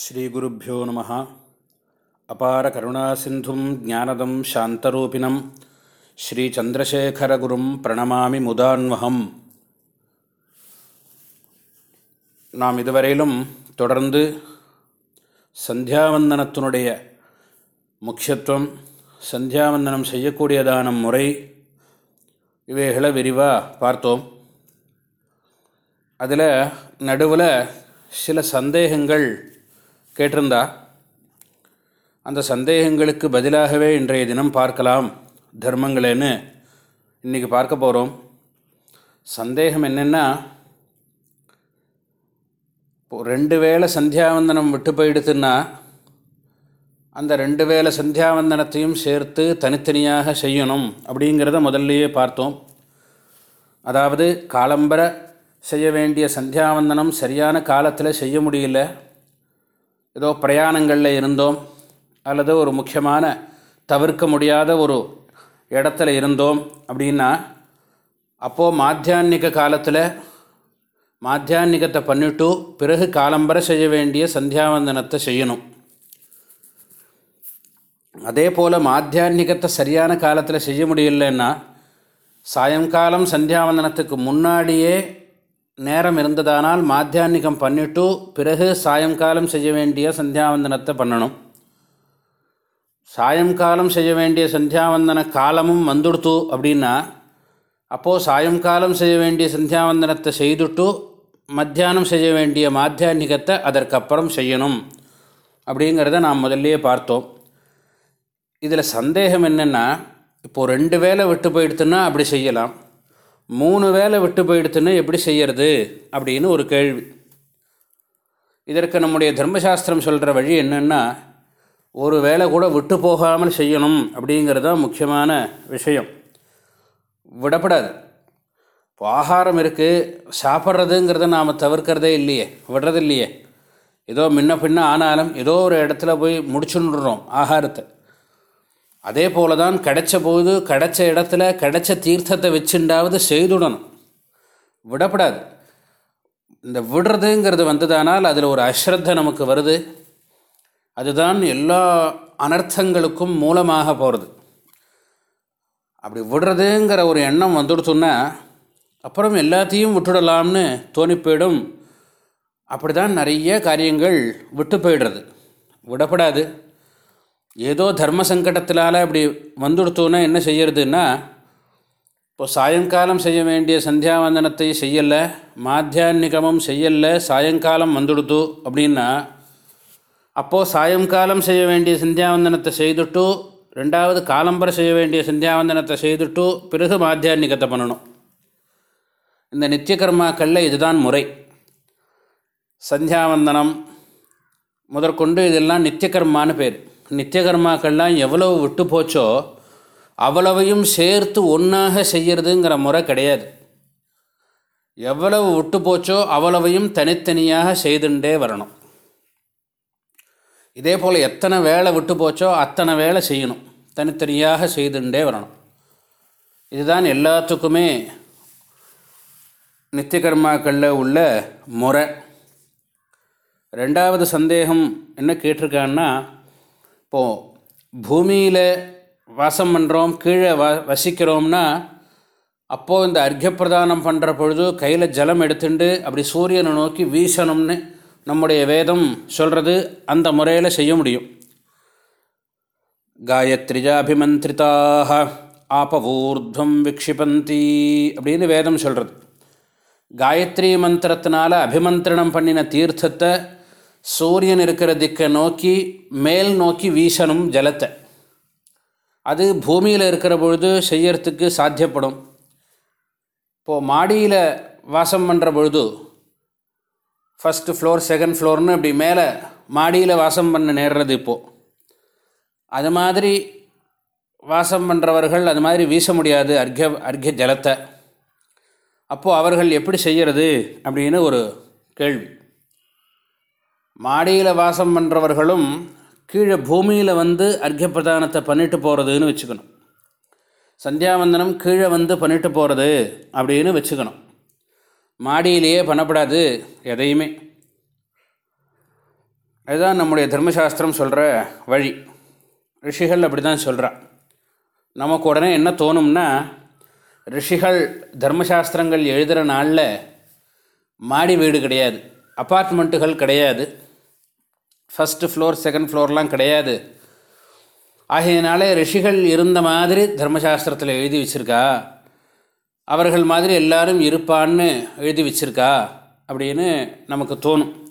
ஸ்ரீகுருப்போ நம. அபார கருணாசிந்தும் ஜானதம் சாந்தரூபிணம். ஸ்ரீச்சந்திரசேகரகுரும் பிரணமாமி முதான்வகம். நாம் இதுவரையிலும் தொடர்ந்து சந்தியாவந்தனத்தினுடைய முக்கியத்துவம் சந்தியாவந்தனம் செய்யக்கூடியதான முறை இவைகளை விரிவாக பார்த்தோம். அதில் நடுவில் சில சந்தேகங்கள் கேட்டிருந்தா? அந்த சந்தேகங்களுக்கு பதிலாகவே இன்றைய தினம் பார்க்கலாம். தர்மங்களேன்னு இன்றைக்கி பார்க்க போகிறோம் சந்தேகம் என்னென்னா இப்போ ரெண்டு வேளை சந்தியாவந்தனம் விட்டு போயிடுத்துன்னா அந்த ரெண்டு வேளை சந்தியாவந்தனத்தையும் சேர்த்து தனித்தனியாக செய்யணும் அப்படிங்கிறத முதல்லையே பார்த்தோம். அதாவது காலம்பர செய்ய வேண்டிய சந்தியாவந்தனம் சரியான காலத்தில் செய்ய முடியல. ஏதோ பிரயாணங்களில் இருந்தோம் அல்லது ஒரு முக்கியமான தவிர்க்க முடியாத ஒரு இடத்துல இருந்தோம் அப்படின்னா அப்போது மாத்தியான்மிக காலத்தில் மாத்தியான்மிகத்தை பண்ணிவிட்டு பிறகு காலம்பர செய்ய வேண்டிய சந்தியாவந்தனத்தை செய்யணும். அதே போல் மாத்தியான்மிகத்தை சரியான காலத்தில் செய்ய முடியலன்னா சாயங்காலம் சந்தியாவந்தனத்துக்கு முன்னாடியே நேரம் இருந்ததானால் மாத்தியான்மிகம் பண்ணிவிட்டு பிறகு சாயங்காலம் செய்ய வேண்டிய சந்தியாவந்தனத்தை பண்ணணும். சாயங்காலம் செய்ய வேண்டிய சந்தியாவந்தன காலமும் வந்துடுத்து அப்படின்னா அப்போது சாயங்காலம் செய்ய வேண்டிய சந்தியாவந்தனத்தை செய்துட்டு மத்தியானம் செய்ய வேண்டிய மாத்தியான்மிகத்தை அதற்கப்புறம் செய்யணும் அப்படிங்கிறத நாம் முதல்லையே பார்த்தோம். இதில் சந்தேகம் என்னென்னா இப்போது ரெண்டு வேலை விட்டு போயிடுத்துன்னா அப்படி செய்யலாம். மூணு வேலை விட்டு போயிடுத்துன்னு எப்படி செய்யறது அப்படின்னு ஒரு கேள்வி. இதற்கு நம்முடைய தர்மசாஸ்திரம் சொல்கிற வழி என்னென்னா ஒரு வேலை கூட விட்டு போகாமல் செய்யணும் அப்படிங்கிறது தான் முக்கியமான விஷயம். விடப்படாது. இப்போ ஆகாரம் இருக்குது சாப்பிட்றதுங்கிறத நாம் தவிர்க்கிறதே இல்லையே விடுறது இல்லையே ஏதோ முன்ன பின்ன ஆனாலும் ஏதோ ஒரு இடத்துல போய் முடிச்சுன்னுடுறோம் ஆகாரத்தை. அதே போல தான் கிடைச்ச போது கிடைச்ச இடத்துல கிடைச்ச தீர்த்தத்தை வச்சுண்டாவது செய்துடணும். விடப்படாது. இந்த விடுறதுங்கிறது வந்ததானால் அதில் ஒரு அஸ்ரத்த நமக்கு வருது. அதுதான் எல்லா அனர்த்தங்களுக்கும் மூலமாக போகிறது அப்படி விடுறதுங்கிற ஒரு எண்ணம் வந்துடுத்துன்னா அப்புறம் எல்லாத்தையும் விட்டுடலாம்னு தோணி போயிடும் அப்படி தான் நிறைய காரியங்கள் விட்டு போயிடுறது. விடப்படாது. ஏதோ தர்ம சங்கடத்தினால் அப்படி வந்துடுத்தோன்னா என்ன செய்யறதுன்னா இப்போ சாயங்காலம் செய்ய வேண்டிய சந்தியாவந்தனத்தை செய்யலை மாத்தியான்மிகமும் செய்யலை சாயங்காலம் வந்துடுத்து அப்படின்னா அப்போது சாயங்காலம் செய்ய வேண்டிய சந்தியாவந்தனத்தை செய்துட்டு ரெண்டாவது காலம்பரை செய்ய வேண்டிய சந்தியாவந்தனத்தை செய்துட்டு பிறகு மாத்தியான்மிகத்தை பண்ணணும். இந்த நித்திய கர்மாக்களில் இதுதான் முறை. சந்தியாவந்தனம் முதற்கொண்டு இதெல்லாம் நித்திய கர்மான்னு பேர். நித்திய கர்மாக்கள்லாம் எவ்வளவு விட்டு போச்சோ அவ்வளவையும் சேர்த்து ஒன்றாக செய்யறதுங்கிற முறை கிடையாது. எவ்வளவு விட்டு போச்சோ அவ்வளவையும் தனித்தனியாக செய்துண்டே வரணும். இதே போல் எத்தனை வேலை விட்டு போச்சோ அத்தனை வேலை செய்யணும். தனித்தனியாக செய்துண்டே வரணும். இதுதான் எல்லாத்துக்குமே நித்திய கர்மாக்களில் உள்ள முறை. ரெண்டாவது சந்தேகம் என்ன கேட்டிருக்கான்னா இப்போது பூமியில் வாசம் பண்ணுறோம் கீழே வ வசிக்கிறோம்னா அப்போது இந்த அர்க்கப்பிரதானம் பண்ணுற பொழுது கையில் ஜலம் எடுத்துட்டு அப்படி சூரியனை நோக்கி வீசணும்னு நம்முடைய வேதம் சொல்கிறது அந்த முறையில் செய்ய முடியும். காயத்ரிஜாபிமந்திரிதாக ஆபவூர்துவம் விக்ஷிபந்தி அப்படின்னு வேதம் சொல்கிறது காயத்ரி மந்திரத்தினால அபிமந்திரணம் பண்ணின தீர்த்தத்தை சூரியன் இருக்கிற திக்கை நோக்கி மேல் நோக்கி வீசணும் ஜலத்தை. அது பூமியில் இருக்கிற பொழுது செய்யறதுக்கு சாத்தியப்படும். இப்போது மாடியில் வாசம் பண்ணுற பொழுது ஃபஸ்ட்டு ஃப்ளோர் செகண்ட் ஃப்ளோர்னு இப்படி மேலே மாடியில் வாசம் பண்ண நேர்றது இப்போது அது மாதிரி வாசம் பண்ணுறவர்கள் அது மாதிரி வீச முடியாது அர்க்க அர்க்க ஜலத்தை. அப்போது அவர்கள் எப்படி செய்கிறது அப்படின்னு ஒரு கேள்வி. மாடியில் வாசம் பண்ணுறவர்களும் கீழே பூமியில் வந்து அர்க்கப்பிரதானத்தை பண்ணிட்டு போகிறதுன்னு வச்சுக்கணும். சந்தியாவந்தனம் கீழே வந்து பண்ணிட்டு போகிறது அப்படின்னு வச்சுக்கணும். மாடியிலேயே பண்ணப்படாது எதையுமே. அதுதான் நம்முடைய தர்மசாஸ்திரம் சொல்கிற வழி. ரிஷிகள் அப்படி தான் சொல்கிறா நமக்கு உடனே என்ன தோணும்னா ரிஷிகள் தர்மசாஸ்திரங்கள் எழுதுகிற நாளில் மாடி வீடு கிடையாது அப்பார்ட்மெண்ட்டுகள் கிடையாது. ஃபஸ்ட்டு ஃப்ளோர் செகண்ட் ஃப்ளோர்லாம் கிடையாது. ஆகையினாலே ரிஷிகள் இருந்த மாதிரி தர்மசாஸ்திரத்தில் எழுதி வச்சுருக்கா? அவர்கள் மாதிரி எல்லாரும் இருப்பான்னு எழுதி வச்சுருக்கா? அப்படின்னு நமக்கு தோணும்.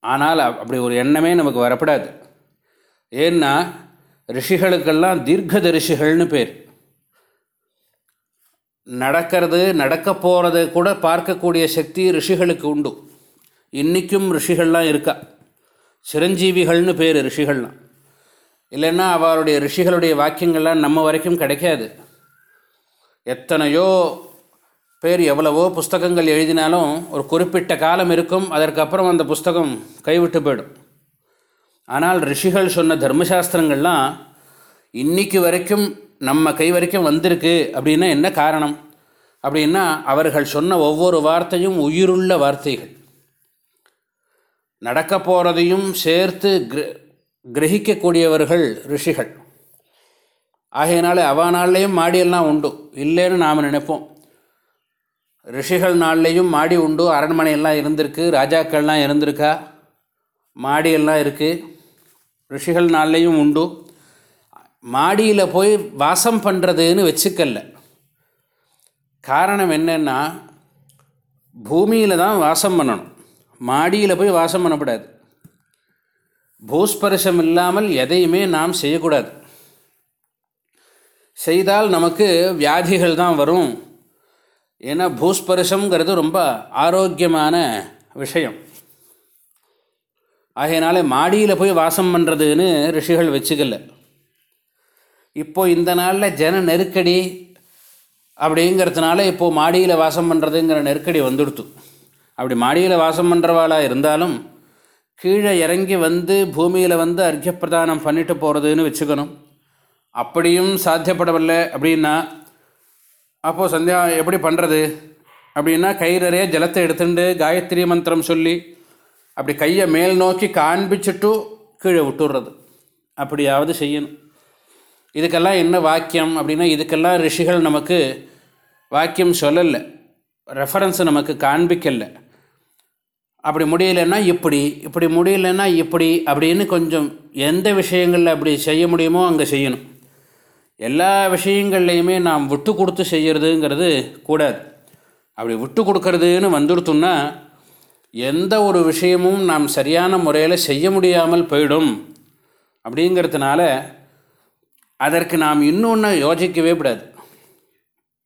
ஆனால் அப்படி ஒரு எண்ணமே நமக்கு வரப்படாது. ஏன்னா ரிஷிகளுக்கெல்லாம் தீர்க்கதரிசிகள்னு பேர். நடக்கிறது நடக்க போகிறத கூட பார்க்கக்கூடிய சக்தி ரிஷிகளுக்கு உண்டு. இன்றைக்கும் ரிஷிகள்லாம் இருக்கா? சிரஞ்சீவிகள்னு பேர் ரிஷிகள்லாம் இல்லைன்னா அவருடைய ரிஷிகளுடைய வாக்கியங்கள்லாம் நம்ம வரைக்கும் கிடைக்காது. எத்தனையோ பேர் எவ்வளவோ புஸ்தகங்கள் எழுதினாலும் ஒரு குறிப்பிட்ட காலம் இருக்கும் அதற்கப்புறம் அந்த புஸ்தகம் கைவிட்டு போயிடும். ஆனால் ரிஷிகள் சொன்ன தர்மசாஸ்திரங்கள்லாம் இன்றைக்கு வரைக்கும் நம்ம கை வரைக்கும் வந்திருக்கு அப்படின்னா என்ன காரணம்? அப்படின்னா அவர்கள் சொன்ன ஒவ்வொரு வார்த்தையும் உயிருள்ள வார்த்தைகள். நடக்க போகிறதையும் சேர்த்து கிர கிரகிக்கக்கூடியவர்கள் ரிஷிகள். ஆகையினால அவ நாள்லேயும் மாடியெல்லாம் உண்டு. இல்லைன்னு நாம் நினைப்போம். ரிஷிகள் நாள்லேயும் மாடி உண்டு. அரண்மனையெல்லாம் இருந்திருக்கு. ராஜாக்கள்லாம் இருந்திருக்கா? மாடியெல்லாம் இருக்குது ரிஷிகள் நாள்லேயும் உண்டு. மாடியில் போய் வாசம் பண்ணுறதுன்னு வச்சுக்கல காரணம் என்னென்னா பூமியில் தான் வாசம் பண்ணணும். மாடியில் போய் வாசம் பண்ணக்கூடாது. பூஸ்பரிசம் இல்லாமல் எதையுமே நாம் செய்யக்கூடாது. செய்தால் நமக்கு வியாதிகள் தான் வரும். ஏன்னா பூஸ்பரிசம்ங்கிறது ரொம்ப ஆரோக்கியமான விஷயம். ஆகையினால மாடியில் போய் வாசம் பண்ணுறதுன்னு ரிஷிகள் வச்சுக்கல. இப்போ இந்த நாளில் ஜன நெருக்கடி அப்படிங்கிறதுனால இப்போது மாடியில் வாசம் பண்ணுறதுங்கிற நெருக்கடி வந்துடுத்து. அப்படி மாடியில் வாசம் பண்ணுறவாளாக இருந்தாலும் கீழே இறங்கி வந்து பூமியில் வந்து அர்க்கியப்பிரதானம் பண்ணிட்டு போகிறதுன்னு வச்சுக்கணும். அப்படியும் சாத்தியப்படவில்லை அப்படின்னா அப்போது சந்தியா எப்படி பண்ணுறது அப்படின்னா கை நிறைய ஜலத்தை எடுத்துட்டு காயத்ரி மந்திரம் சொல்லி அப்படி கையை மேல் நோக்கி காண்பிச்சுட்டு கீழே விட்டுடுறது அப்படியாவது செய்யணும். இதுக்கெல்லாம் என்ன வாக்கியம் அப்படின்னா இதுக்கெல்லாம் ரிஷிகள் நமக்கு வாக்கியம் சொல்லலை. ரெஃபரன்ஸ் நமக்கு காண்பிக்கலை. அப்படி முடியலைன்னா இப்படி இப்படி முடியலன்னா இப்படி அப்படின்னு கொஞ்சம் எந்த விஷயங்களில் அப்படி செய்ய முடியுமோ அங்கே செய்யணும். எல்லா விஷயங்கள்லையுமே நாம் விட்டு கொடுத்து செய்கிறதுங்கிறது கூடாது. அப்படி விட்டு கொடுக்கறதுன்னு வந்துடுத்தோம்னா எந்த ஒரு விஷயமும் நாம் சரியான முறையில் செய்ய முடியாமல் போயிடும். அப்படிங்கிறதுனால அதற்கு நாம் இன்னொன்று யோசிக்கவே கூடாது.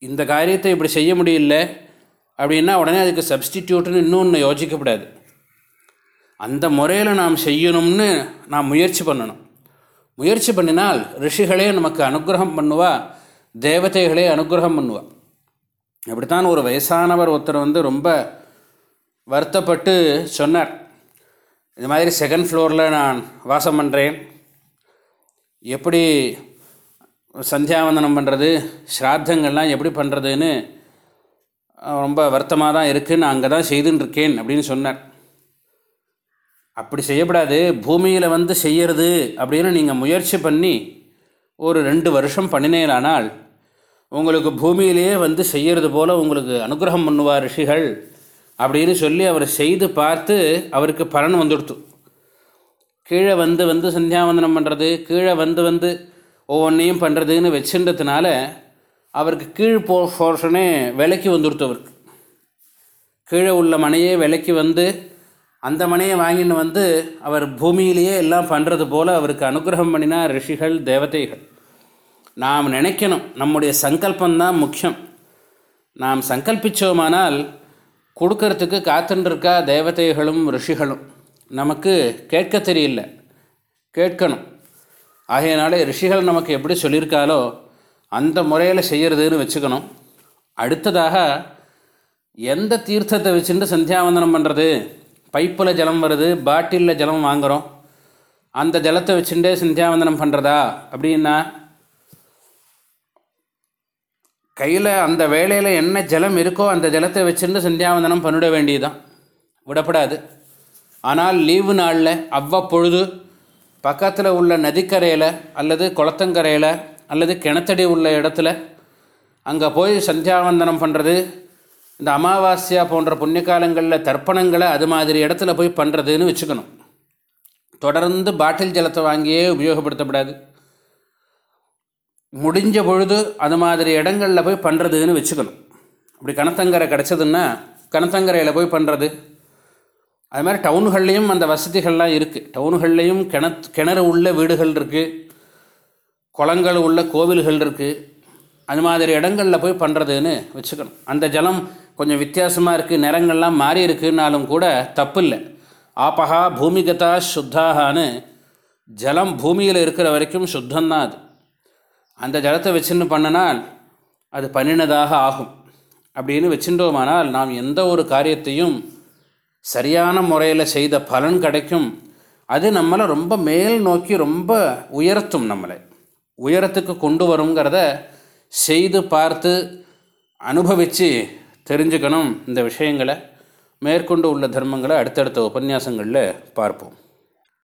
இந்த காரியத்தை இப்படி செய்ய முடியல அப்படின்னா உடனே அதுக்கு சப்ஸ்டிடியூட்னு இன்னொன்று யோசிக்கப்படாது. அந்த முறையில் நாம் செய்யணும்னு நாம் முயற்சி பண்ணணும். முயற்சி பண்ணினால் ரிஷிகளே நமக்கு அனுகிரகம் பண்ணுவா தேவதைகளே அனுகிரகம் பண்ணுவா. அப்படித்தான் ஒரு வயசானவர் ஒருத்தர் வந்து ரொம்ப வருத்தப்பட்டு சொன்னார். இது மாதிரி செகண்ட் ஃப்ளோரில் நான் வாசம் பண்ணுறேன் எப்படி சந்தியாவந்தனம் பண்ணுறது ஸ்ராத்தங்கள்லாம் எப்படி பண்ணுறதுன்னு ரொம்ப வருத்தமாக தான் இருக்குது நான் அங்கே தான் செய்துன்னு இருக்கேன் அப்படின்னு சொன்னார். அப்படி செய்யப்படாது. பூமியில் வந்து செய்யறது அப்படின்னு நீங்கள் முயற்சி பண்ணி ஒரு ரெண்டு வருஷம் பண்ணினேனானால் உங்களுக்கு பூமியிலேயே வந்து செய்கிறது போல் உங்களுக்கு அனுகிரகம் பண்ணுவார் ரிஷிகள் அப்படின்னு சொல்லி அவர் செய்து பார்த்து அவருக்கு பலன் வந்துடுத்து. கீழே வந்து வந்து சந்தியாவந்தனம் பண்ணுறது கீழே வந்து வந்து ஒவ்வொன்றையும் பண்ணுறதுன்னு வச்சுன்றதுனால அவருக்கு கீழ் போ போர்ஷனே விலைக்கு வந்துடுத்து அவருக்கு கீழே உள்ள மனையே விலைக்கு வந்து அந்த மனையை வாங்கின்னு வந்து அவர் பூமியிலேயே எல்லாம் பண்ணுறது போல் அவருக்கு அனுகிரகம் பண்ணினா ரிஷிகள் தேவதைகள். நாம் நினைக்கணும் நம்முடைய சங்கல்பந்தான் முக்கியம். நாம் சங்கல்பித்தோமானால் கொடுக்கறதுக்கு காத்துருக்கா தேவதைகளும் ரிஷிகளும். நமக்கு கேட்க தெரியல. கேட்கணும். ஆகையினாலே ரிஷிகள் நமக்கு எப்படி சொல்லியிருக்காலோ அந்த முறையில் செய்கிறதுன்னு வச்சுக்கணும். அடுத்ததாக எந்த தீர்த்தத்தை வச்சுட்டு சந்தியாவந்தனம் பண்ணுறது பைப்பில் ஜலம் வருது பாட்டிலில் ஜலம் வாங்குகிறோம் அந்த ஜலத்தை வச்சுட்டே சந்தியாவந்தனம் பண்ணுறதா அப்படின்னா கையில் அந்த வேலையில் என்ன ஜலம் இருக்கோ அந்த ஜலத்தை வச்சுட்டு சந்தியாவந்தனம் பண்ணிட வேண்டியதுதான். விடப்படாது. ஆனால் லீவு நாளில் அவ்வப்பொழுது பக்கத்தில் உள்ள நதிக்கரையில் அல்லது குளத்தங்கரையில் அல்லது கிணத்தடி உள்ள இடத்துல அங்கே போய் சந்தியாவந்தனம் பண்ணுறது இந்த அமாவாஸ்யா போன்ற புண்ணிய காலங்களில் தர்ப்பணங்களை அது மாதிரி இடத்துல போய் பண்ணுறதுன்னு வச்சுக்கணும். தொடர்ந்து பாட்டில் ஜலத்தை வாங்கியே உபயோகப்படுத்தப்படாது. முடிஞ்ச பொழுது அது மாதிரி இடங்களில் போய் பண்ணுறதுன்னு வச்சுக்கணும். அப்படி கணத்தங்கரை கிடச்சதுன்னா கணத்தங்கரையில் போய் பண்ணுறது அது மாதிரி டவுன்கள்லேயும் அந்த வசதிகள்லாம் இருக்குது டவுன்கள்லேயும் கிணத் கிணறு உள்ள வீடுகள் இருக்குது குளங்கள் உள்ள கோவில்கள் இருக்குது அது மாதிரி இடங்களில் போய் பண்ணுறதுன்னு வச்சுக்கணும். அந்த ஜலம் கொஞ்சம் வித்தியாசமாக இருக்குது நிறங்கள்லாம் மாறி இருக்குன்னாலும் கூட தப்பு இல்லை ஆபஹா பூமிகதா சுத்தாகான்னு ஜலம் பூமியில் இருக்கிற வரைக்கும் சுத்தந்தான் அது. அந்த ஜலத்தை வச்சுன்னு பண்ணினால் அது பண்ணினதாக ஆகும். அப்படின்னு வச்சுட்டோமானால் நாம் எந்த ஒரு காரியத்தையும் சரியான முறையில் செய்த பலன் கிடைக்கும். அது நம்மளை ரொம்ப மேல் நோக்கி ரொம்ப உயர்த்தும் நம்மளை. உயரத்துக்கு கொண்டு வருங்கிறத செய்து பார்த்து அனுபவித்து தெரிஞ்சுக்கணும் இந்த விஷயங்களை மேற்கொண்டு உள்ள தர்மங்களை அடுத்தடுத்த உபன்யாசங்களில் பார்ப்போம்.